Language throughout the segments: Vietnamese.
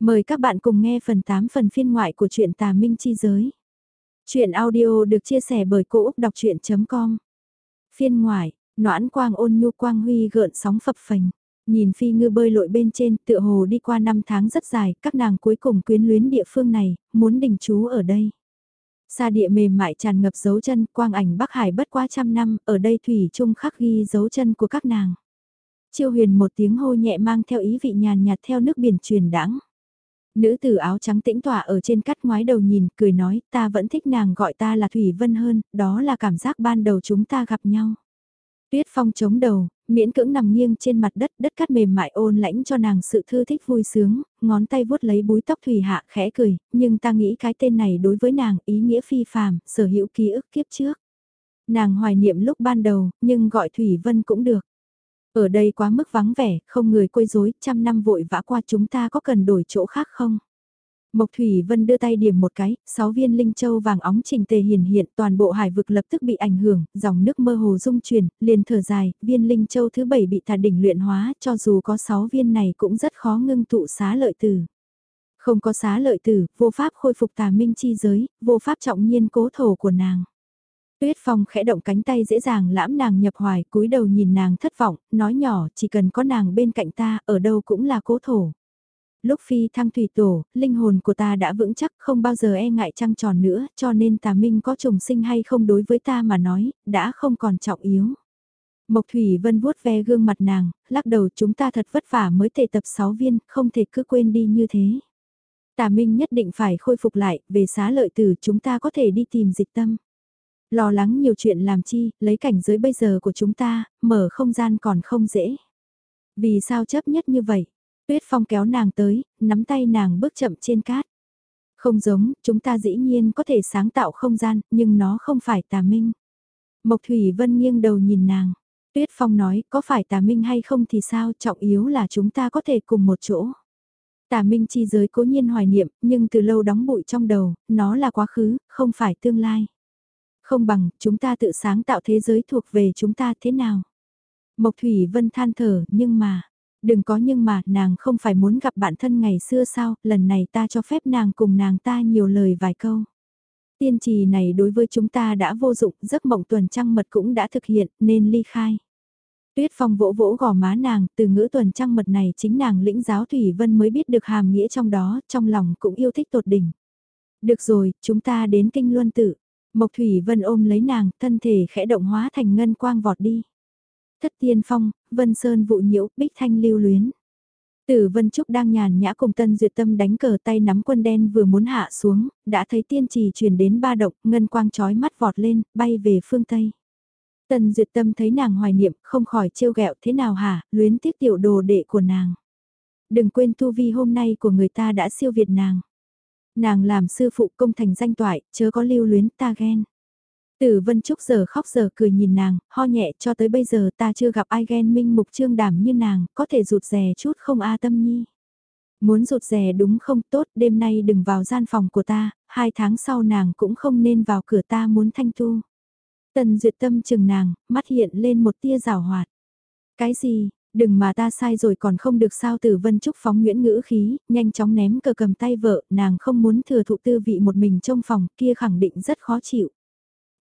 Mời các bạn cùng nghe phần 8 phần phiên ngoại của truyện Tà Minh Chi Giới. Chuyện audio được chia sẻ bởi Cô Úc Đọc Chuyện.com Phiên ngoại, noãn quang ôn nhu quang huy gợn sóng phập phình. Nhìn phi ngư bơi lội bên trên tựa hồ đi qua năm tháng rất dài, các nàng cuối cùng quyến luyến địa phương này, muốn đình trú ở đây. xa địa mềm mại tràn ngập dấu chân, quang ảnh Bắc Hải bất quá trăm năm, ở đây thủy chung khắc ghi dấu chân của các nàng. Chiêu huyền một tiếng hô nhẹ mang theo ý vị nhàn nhạt theo nước biển truyền đãng. Nữ tử áo trắng tĩnh tỏa ở trên cắt ngoái đầu nhìn, cười nói, ta vẫn thích nàng gọi ta là Thủy Vân hơn, đó là cảm giác ban đầu chúng ta gặp nhau. Tuyết phong chống đầu, miễn cưỡng nằm nghiêng trên mặt đất, đất cắt mềm mại ôn lãnh cho nàng sự thư thích vui sướng, ngón tay vuốt lấy búi tóc Thủy Hạ khẽ cười, nhưng ta nghĩ cái tên này đối với nàng ý nghĩa phi phàm, sở hữu ký ức kiếp trước. Nàng hoài niệm lúc ban đầu, nhưng gọi Thủy Vân cũng được. Ở đây quá mức vắng vẻ, không người quấy rối, trăm năm vội vã qua chúng ta có cần đổi chỗ khác không? Mộc Thủy Vân đưa tay điểm một cái, sáu viên linh châu vàng óng trình tề hiển hiện, toàn bộ hải vực lập tức bị ảnh hưởng, dòng nước mơ hồ dung chuyển, liền thở dài, viên linh châu thứ bảy bị thả đỉnh luyện hóa, cho dù có sáu viên này cũng rất khó ngưng tụ xá lợi tử. Không có xá lợi tử, vô pháp khôi phục tà minh chi giới, vô pháp trọng nhiên cố thổ của nàng. Tuyết Phong khẽ động cánh tay dễ dàng lãm nàng nhập hoài, cúi đầu nhìn nàng thất vọng, nói nhỏ, chỉ cần có nàng bên cạnh ta, ở đâu cũng là cố thổ. Lúc phi thăng thủy tổ, linh hồn của ta đã vững chắc không bao giờ e ngại trăng tròn nữa, cho nên tà minh có trùng sinh hay không đối với ta mà nói, đã không còn trọng yếu. Mộc Thủy Vân vuốt ve gương mặt nàng, lắc đầu chúng ta thật vất vả mới thể tập 6 viên, không thể cứ quên đi như thế. Tà Minh nhất định phải khôi phục lại, về xá lợi tử chúng ta có thể đi tìm dịch tâm. Lo lắng nhiều chuyện làm chi, lấy cảnh giới bây giờ của chúng ta, mở không gian còn không dễ. Vì sao chấp nhất như vậy? Tuyết Phong kéo nàng tới, nắm tay nàng bước chậm trên cát. Không giống, chúng ta dĩ nhiên có thể sáng tạo không gian, nhưng nó không phải tà minh. Mộc Thủy Vân nghiêng đầu nhìn nàng. Tuyết Phong nói, có phải tà minh hay không thì sao, trọng yếu là chúng ta có thể cùng một chỗ. Tà minh chi giới cố nhiên hoài niệm, nhưng từ lâu đóng bụi trong đầu, nó là quá khứ, không phải tương lai. Không bằng, chúng ta tự sáng tạo thế giới thuộc về chúng ta thế nào? Mộc Thủy Vân than thở, nhưng mà, đừng có nhưng mà, nàng không phải muốn gặp bạn thân ngày xưa sao, lần này ta cho phép nàng cùng nàng ta nhiều lời vài câu. Tiên trì này đối với chúng ta đã vô dụng, giấc mộng tuần trăng mật cũng đã thực hiện, nên ly khai. Tuyết Phong vỗ vỗ gò má nàng, từ ngữ tuần trăng mật này chính nàng lĩnh giáo Thủy Vân mới biết được hàm nghĩa trong đó, trong lòng cũng yêu thích tột đỉnh. Được rồi, chúng ta đến kinh luân tử. Mộc Thủy Vân ôm lấy nàng, thân thể khẽ động hóa thành ngân quang vọt đi. Thất tiên phong, Vân Sơn vụ nhiễu, bích thanh lưu luyến. Tử Vân Trúc đang nhàn nhã cùng Tân Duyệt Tâm đánh cờ tay nắm quân đen vừa muốn hạ xuống, đã thấy tiên trì truyền đến ba động, ngân quang chói mắt vọt lên, bay về phương Tây. Tân Duyệt Tâm thấy nàng hoài niệm, không khỏi trêu ghẹo thế nào hả, luyến tiếc tiểu đồ đệ của nàng. Đừng quên tu vi hôm nay của người ta đã siêu việt nàng. Nàng làm sư phụ công thành danh toại, chớ có lưu luyến ta ghen. Tử Vân Trúc giờ khóc giờ cười nhìn nàng, ho nhẹ cho tới bây giờ ta chưa gặp ai ghen minh mục trương đảm như nàng, có thể rụt rè chút không a tâm nhi. Muốn rụt rè đúng không tốt, đêm nay đừng vào gian phòng của ta, hai tháng sau nàng cũng không nên vào cửa ta muốn thanh tu. Tần duyệt tâm chừng nàng, mắt hiện lên một tia rào hoạt. Cái gì, Đừng mà ta sai rồi còn không được sao tử vân trúc phóng nguyễn ngữ khí, nhanh chóng ném cờ cầm tay vợ, nàng không muốn thừa thụ tư vị một mình trong phòng kia khẳng định rất khó chịu.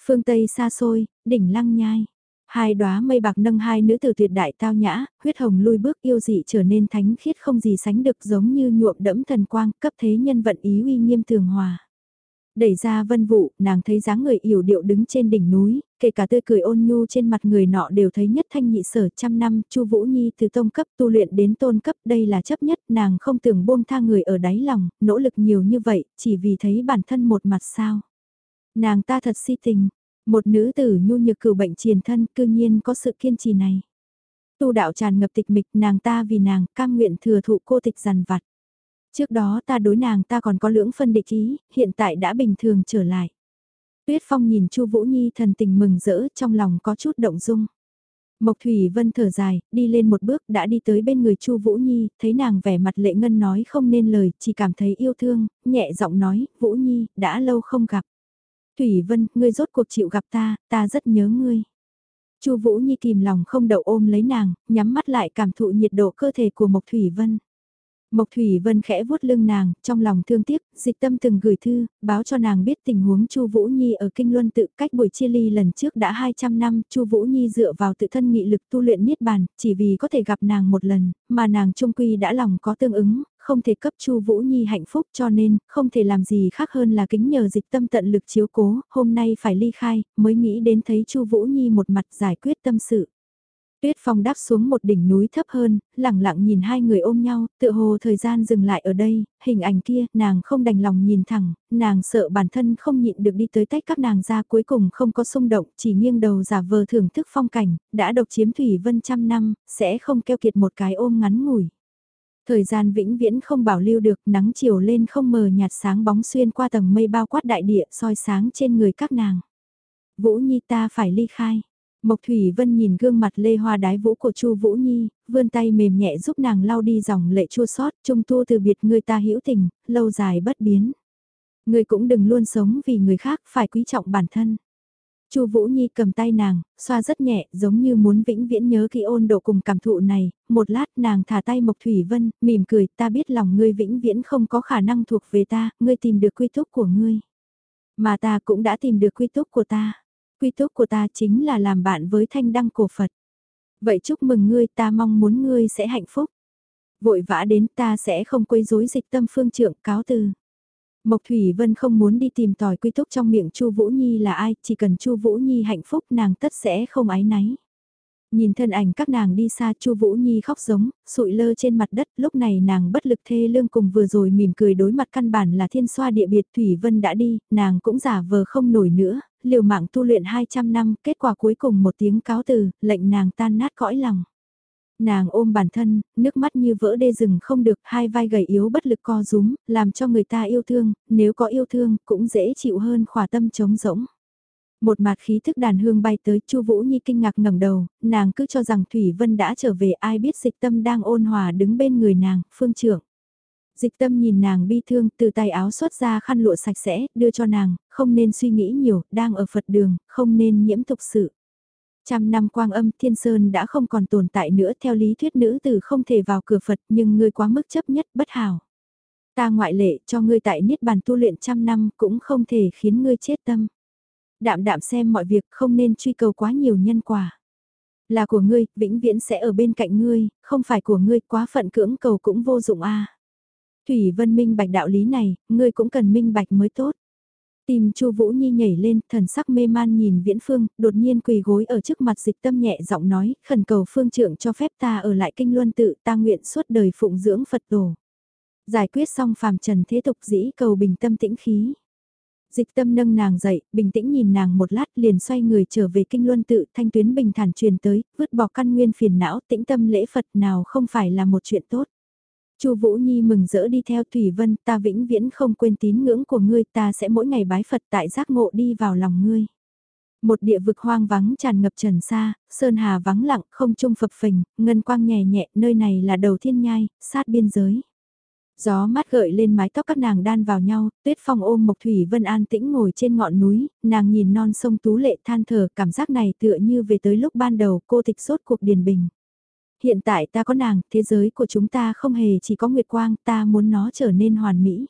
Phương Tây xa xôi, đỉnh lăng nhai. Hai đóa mây bạc nâng hai nữ tử tuyệt đại tao nhã, huyết hồng lui bước yêu dị trở nên thánh khiết không gì sánh được giống như nhuộm đẫm thần quang, cấp thế nhân vận ý uy nghiêm tường hòa. Đẩy ra vân vụ, nàng thấy dáng người yểu điệu đứng trên đỉnh núi, kể cả tươi cười ôn nhu trên mặt người nọ đều thấy nhất thanh nhị sở trăm năm, Chu Vũ Nhi từ tông cấp tu luyện đến tôn cấp, đây là chấp nhất, nàng không tưởng buông tha người ở đáy lòng, nỗ lực nhiều như vậy, chỉ vì thấy bản thân một mặt sao. Nàng ta thật si tình, một nữ tử nhu nhược cửu bệnh triền thân, cư nhiên có sự kiên trì này. Tu đạo tràn ngập tịch mịch, nàng ta vì nàng, cam nguyện thừa thụ cô tịch dằn vặt. Trước đó ta đối nàng ta còn có lưỡng phân địch ý, hiện tại đã bình thường trở lại. Tuyết Phong nhìn Chu Vũ Nhi thần tình mừng rỡ trong lòng có chút động dung. Mộc Thủy Vân thở dài, đi lên một bước đã đi tới bên người Chu Vũ Nhi, thấy nàng vẻ mặt lệ ngân nói không nên lời, chỉ cảm thấy yêu thương, nhẹ giọng nói, Vũ Nhi, đã lâu không gặp. Thủy Vân, ngươi rốt cuộc chịu gặp ta, ta rất nhớ ngươi. Chu Vũ Nhi kìm lòng không đậu ôm lấy nàng, nhắm mắt lại cảm thụ nhiệt độ cơ thể của Mộc Thủy Vân. Mộc Thủy Vân khẽ vuốt lưng nàng, trong lòng thương tiếc, dịch tâm từng gửi thư, báo cho nàng biết tình huống Chu Vũ Nhi ở Kinh Luân tự cách buổi chia ly lần trước đã 200 năm, Chu Vũ Nhi dựa vào tự thân nghị lực tu luyện niết bàn, chỉ vì có thể gặp nàng một lần, mà nàng trung quy đã lòng có tương ứng, không thể cấp Chu Vũ Nhi hạnh phúc cho nên, không thể làm gì khác hơn là kính nhờ dịch tâm tận lực chiếu cố, hôm nay phải ly khai, mới nghĩ đến thấy Chu Vũ Nhi một mặt giải quyết tâm sự. Tuyết Phong đáp xuống một đỉnh núi thấp hơn, lặng lặng nhìn hai người ôm nhau, tựa hồ thời gian dừng lại ở đây, hình ảnh kia, nàng không đành lòng nhìn thẳng, nàng sợ bản thân không nhịn được đi tới tách các nàng ra cuối cùng không có xung động, chỉ nghiêng đầu giả vờ thưởng thức phong cảnh, đã độc chiếm Thủy Vân trăm năm, sẽ không keo kiệt một cái ôm ngắn ngủi. Thời gian vĩnh viễn không bảo lưu được, nắng chiều lên không mờ nhạt sáng bóng xuyên qua tầng mây bao quát đại địa soi sáng trên người các nàng. Vũ Nhi ta phải ly khai. Mộc Thủy Vân nhìn gương mặt lê hoa đái vũ của Chu Vũ Nhi, vươn tay mềm nhẹ giúp nàng lau đi dòng lệ chua xót, trung tu từ biệt người ta hữu tình, lâu dài bất biến. Người cũng đừng luôn sống vì người khác, phải quý trọng bản thân. Chu Vũ Nhi cầm tay nàng, xoa rất nhẹ, giống như muốn vĩnh viễn nhớ kỹ ôn độ cùng cảm thụ này, một lát nàng thả tay Mộc Thủy Vân, mỉm cười, ta biết lòng ngươi vĩnh viễn không có khả năng thuộc về ta, ngươi tìm được quy túc của ngươi. Mà ta cũng đã tìm được quy túc của ta quy tốt của ta chính là làm bạn với thanh đăng cổ Phật. Vậy chúc mừng ngươi ta mong muốn ngươi sẽ hạnh phúc. Vội vã đến ta sẽ không quấy rối dịch tâm phương trưởng cáo từ. Mộc Thủy Vân không muốn đi tìm tòi quy túc trong miệng Chu Vũ Nhi là ai, chỉ cần Chu Vũ Nhi hạnh phúc nàng tất sẽ không ái náy. Nhìn thân ảnh các nàng đi xa Chu Vũ Nhi khóc giống, sụi lơ trên mặt đất, lúc này nàng bất lực thê lương cùng vừa rồi mỉm cười đối mặt căn bản là thiên xoa địa biệt Thủy Vân đã đi, nàng cũng giả vờ không nổi nữa, liều mạng tu luyện 200 năm, kết quả cuối cùng một tiếng cáo từ, lệnh nàng tan nát cõi lòng. Nàng ôm bản thân, nước mắt như vỡ đê rừng không được, hai vai gầy yếu bất lực co rúm, làm cho người ta yêu thương, nếu có yêu thương, cũng dễ chịu hơn khỏa tâm trống rỗng. Một mạt khí thức đàn hương bay tới, Chu Vũ Nhi kinh ngạc ngẩng đầu, nàng cứ cho rằng Thủy Vân đã trở về, ai biết Dịch Tâm đang ôn hòa đứng bên người nàng, phương trưởng. Dịch tâm nhìn nàng bi thương từ tay áo xuất ra khăn lụa sạch sẽ, đưa cho nàng, không nên suy nghĩ nhiều, đang ở Phật đường, không nên nhiễm tục sự. Trăm năm quang âm thiên sơn đã không còn tồn tại nữa theo lý thuyết nữ tử không thể vào cửa Phật nhưng ngươi quá mức chấp nhất bất hảo. Ta ngoại lệ cho ngươi tại niết bàn tu luyện trăm năm cũng không thể khiến ngươi chết tâm. Đạm đạm xem mọi việc không nên truy cầu quá nhiều nhân quả. Là của ngươi, vĩnh viễn sẽ ở bên cạnh ngươi, không phải của ngươi quá phận cưỡng cầu cũng vô dụng a. Thủy Vân minh bạch đạo lý này, ngươi cũng cần minh bạch mới tốt. Tìm Chu Vũ Nhi nhảy lên, thần sắc mê man nhìn Viễn Phương, đột nhiên quỳ gối ở trước mặt Dịch Tâm nhẹ giọng nói, khẩn cầu phương trưởng cho phép ta ở lại kinh luân tự, ta nguyện suốt đời phụng dưỡng Phật tổ. Giải quyết xong phàm trần thế tục dĩ cầu bình tâm tĩnh khí. Dịch tâm nâng nàng dậy, bình tĩnh nhìn nàng một lát liền xoay người trở về kinh luân tự, thanh tuyến bình thản truyền tới, vứt bỏ căn nguyên phiền não, tĩnh tâm lễ Phật nào không phải là một chuyện tốt. Chu Vũ Nhi mừng rỡ đi theo Thủy Vân, ta vĩnh viễn không quên tín ngưỡng của ngươi, ta sẽ mỗi ngày bái Phật tại giác ngộ đi vào lòng ngươi. Một địa vực hoang vắng tràn ngập trần xa, sơn hà vắng lặng, không trung phập phình, ngân quang nhẹ nhẹ, nơi này là đầu thiên nhai, sát biên giới. Gió mát gợi lên mái tóc các nàng đan vào nhau, tuyết phong ôm Mộc Thủy Vân an tĩnh ngồi trên ngọn núi, nàng nhìn non sông tú lệ than thở cảm giác này tựa như về tới lúc ban đầu cô tịch sốt cuộc điền bình. Hiện tại ta có nàng, thế giới của chúng ta không hề chỉ có nguyệt quang, ta muốn nó trở nên hoàn mỹ.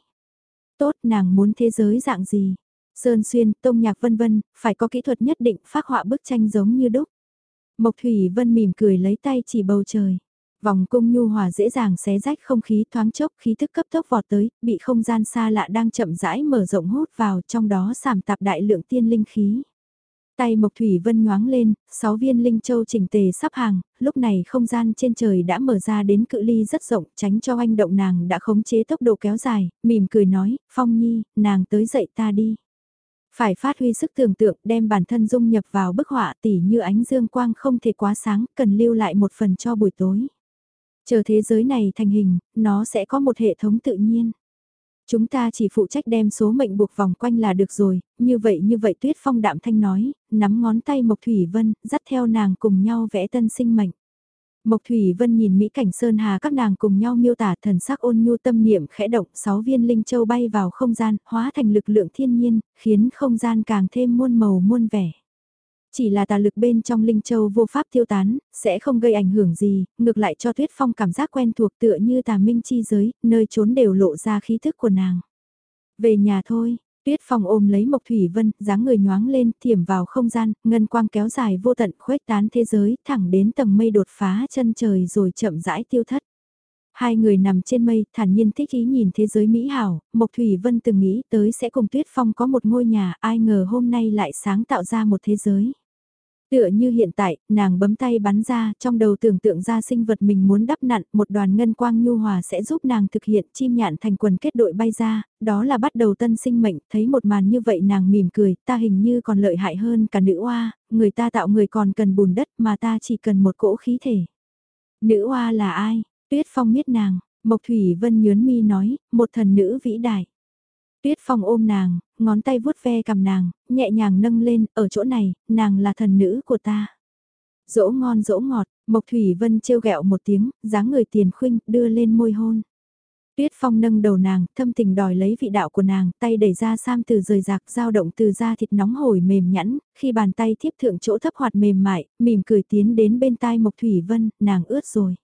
Tốt, nàng muốn thế giới dạng gì? Sơn xuyên, tông nhạc vân vân, phải có kỹ thuật nhất định phát họa bức tranh giống như đúc. Mộc Thủy Vân mỉm cười lấy tay chỉ bầu trời. Vòng cung nhu hòa dễ dàng xé rách không khí thoáng chốc khí thức cấp tốc vọt tới, bị không gian xa lạ đang chậm rãi mở rộng hút vào trong đó sảm tạp đại lượng tiên linh khí. Tay Mộc Thủy Vân nhoáng lên, sáu viên linh châu chỉnh tề sắp hàng, lúc này không gian trên trời đã mở ra đến cự ly rất rộng, tránh cho anh động nàng đã khống chế tốc độ kéo dài, mỉm cười nói, Phong Nhi, nàng tới dậy ta đi. Phải phát huy sức tưởng tượng đem bản thân dung nhập vào bức họa tỉ như ánh dương quang không thể quá sáng, cần lưu lại một phần cho buổi tối. Chờ thế giới này thành hình, nó sẽ có một hệ thống tự nhiên. Chúng ta chỉ phụ trách đem số mệnh buộc vòng quanh là được rồi, như vậy như vậy Tuyết Phong đạm thanh nói, nắm ngón tay Mộc Thủy Vân, dắt theo nàng cùng nhau vẽ tân sinh mệnh. Mộc Thủy Vân nhìn Mỹ cảnh Sơn Hà các nàng cùng nhau miêu tả thần sắc ôn nhu tâm niệm khẽ động, sáu viên linh châu bay vào không gian, hóa thành lực lượng thiên nhiên, khiến không gian càng thêm muôn màu muôn vẻ. Chỉ là tà lực bên trong Linh Châu vô pháp tiêu tán, sẽ không gây ảnh hưởng gì, ngược lại cho Tuyết Phong cảm giác quen thuộc tựa như tà minh chi giới, nơi trốn đều lộ ra khí thức của nàng. Về nhà thôi, Tuyết Phong ôm lấy Mộc Thủy Vân, dáng người nhoáng lên, thiểm vào không gian, ngân quang kéo dài vô tận khuếch tán thế giới, thẳng đến tầng mây đột phá chân trời rồi chậm rãi tiêu thất. Hai người nằm trên mây, thản nhiên thích ý nhìn thế giới mỹ hảo, Mộc Thủy Vân từng nghĩ tới sẽ cùng Tuyết Phong có một ngôi nhà, ai ngờ hôm nay lại sáng tạo ra một thế giới. Tựa như hiện tại, nàng bấm tay bắn ra, trong đầu tưởng tượng ra sinh vật mình muốn đắp nặn, một đoàn ngân quang nhu hòa sẽ giúp nàng thực hiện chim nhạn thành quần kết đội bay ra, đó là bắt đầu tân sinh mệnh, thấy một màn như vậy nàng mỉm cười, ta hình như còn lợi hại hơn cả nữ oa, người ta tạo người còn cần bùn đất mà ta chỉ cần một cỗ khí thể. Nữ oa là ai? Tuyết Phong biết nàng, Mộc Thủy Vân nhớn mi nói, một thần nữ vĩ đại. Tuyết Phong ôm nàng, ngón tay vuốt ve cầm nàng, nhẹ nhàng nâng lên, ở chỗ này, nàng là thần nữ của ta. Dỗ ngon dỗ ngọt, Mộc Thủy Vân trêu ghẹo một tiếng, dáng người tiền khuynh, đưa lên môi hôn. Tuyết Phong nâng đầu nàng, thâm tình đòi lấy vị đạo của nàng, tay đẩy ra sam từ rời rạc, dao động từ da thịt nóng hổi mềm nhẵn, khi bàn tay thiếp thượng chỗ thấp hoạt mềm mại, mỉm cười tiến đến bên tai Mộc Thủy Vân, nàng ướt rồi.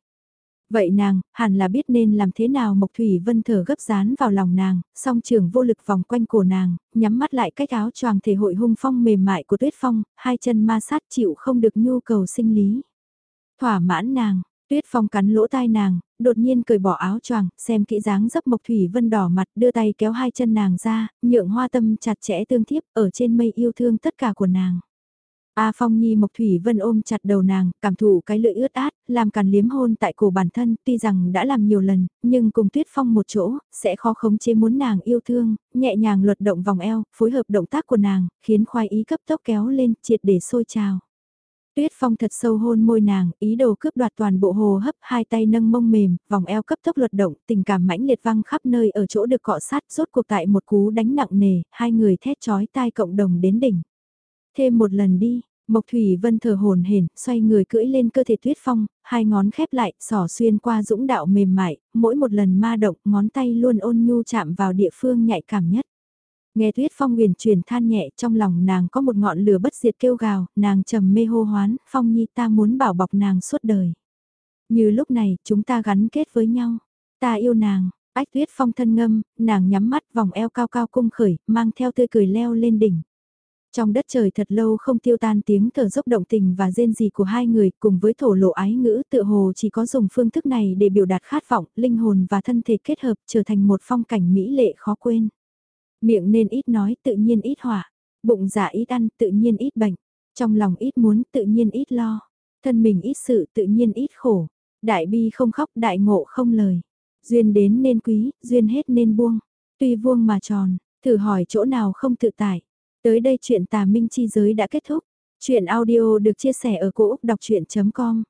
Vậy nàng, hẳn là biết nên làm thế nào Mộc Thủy Vân thở gấp dán vào lòng nàng, song trường vô lực vòng quanh cổ nàng, nhắm mắt lại cách áo choàng thể hội hung phong mềm mại của tuyết phong, hai chân ma sát chịu không được nhu cầu sinh lý. Thỏa mãn nàng, tuyết phong cắn lỗ tai nàng, đột nhiên cởi bỏ áo choàng, xem kỹ dáng dấp Mộc Thủy Vân đỏ mặt đưa tay kéo hai chân nàng ra, nhượng hoa tâm chặt chẽ tương thiếp ở trên mây yêu thương tất cả của nàng. A Phong Nhi Mộc Thủy Vân ôm chặt đầu nàng, cảm thụ cái lưỡi ướt át, làm càn liếm hôn tại cổ bản thân, tuy rằng đã làm nhiều lần, nhưng cùng Tuyết Phong một chỗ, sẽ khó khống chế muốn nàng yêu thương, nhẹ nhàng luật động vòng eo, phối hợp động tác của nàng, khiến khoai ý cấp tốc kéo lên, triệt để sôi trào. Tuyết Phong thật sâu hôn môi nàng, ý đồ cướp đoạt toàn bộ hồ hấp, hai tay nâng mông mềm, vòng eo cấp tốc luật động, tình cảm mãnh liệt văng khắp nơi ở chỗ được cọ sát, rốt cuộc tại một cú đánh nặng nề, hai người thét chói tai cộng đồng đến đỉnh. Thêm một lần đi, Mộc Thủy Vân thở hồn hển, xoay người cưỡi lên cơ thể Tuyết Phong, hai ngón khép lại, sỏ xuyên qua dũng đạo mềm mại, mỗi một lần ma động, ngón tay luôn ôn nhu chạm vào địa phương nhạy cảm nhất. Nghe Tuyết Phong huyền truyền than nhẹ trong lòng nàng có một ngọn lửa bất diệt kêu gào, nàng trầm mê hô hoán, Phong Nhi ta muốn bảo bọc nàng suốt đời. Như lúc này, chúng ta gắn kết với nhau. Ta yêu nàng, ách Tuyết Phong thân ngâm, nàng nhắm mắt vòng eo cao cao cung khởi, mang theo tươi cười leo lên đỉnh. Trong đất trời thật lâu không tiêu tan tiếng thở dốc động tình và rên gì của hai người cùng với thổ lộ ái ngữ tự hồ chỉ có dùng phương thức này để biểu đạt khát vọng, linh hồn và thân thể kết hợp trở thành một phong cảnh mỹ lệ khó quên. Miệng nên ít nói tự nhiên ít hỏa, bụng dạ ít ăn tự nhiên ít bệnh, trong lòng ít muốn tự nhiên ít lo, thân mình ít sự tự nhiên ít khổ, đại bi không khóc đại ngộ không lời, duyên đến nên quý, duyên hết nên buông, tuy vuông mà tròn, thử hỏi chỗ nào không tự tại. Tới đây chuyện tà minh chi giới đã kết thúc. Chuyện audio được chia sẻ ở cỗ đọc chuyện.com